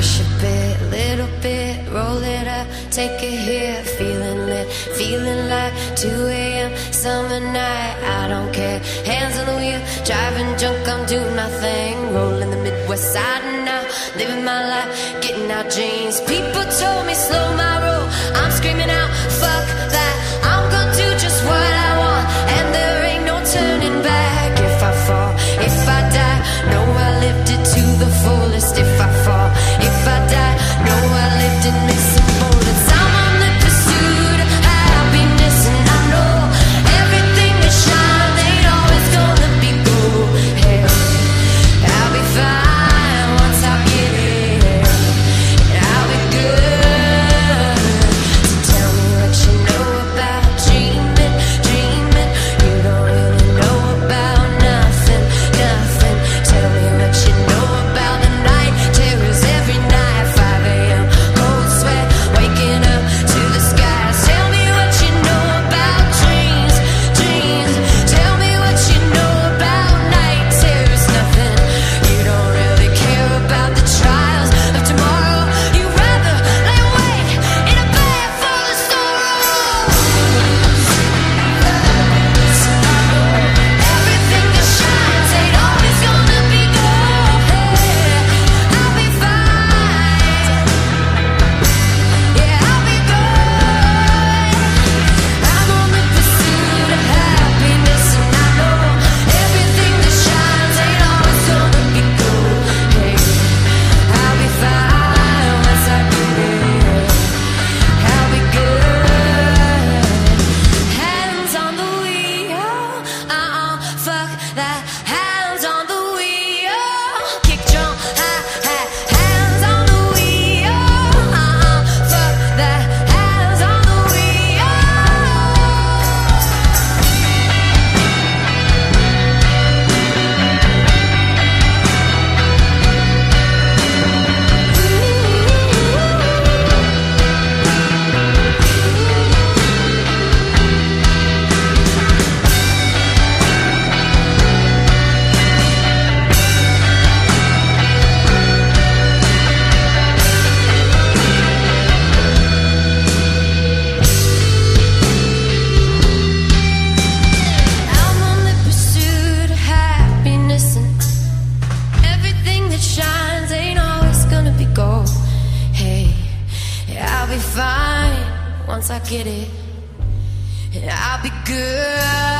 push a bit, little bit, roll it up, take it here, feeling lit, feeling like 2 a.m. summer night. I don't care, hands on the wheel, driving drunk, I'm doing my thing, rolling the Midwest side now, living my life, getting out dreams, people. be fine once I get it. I'll be good.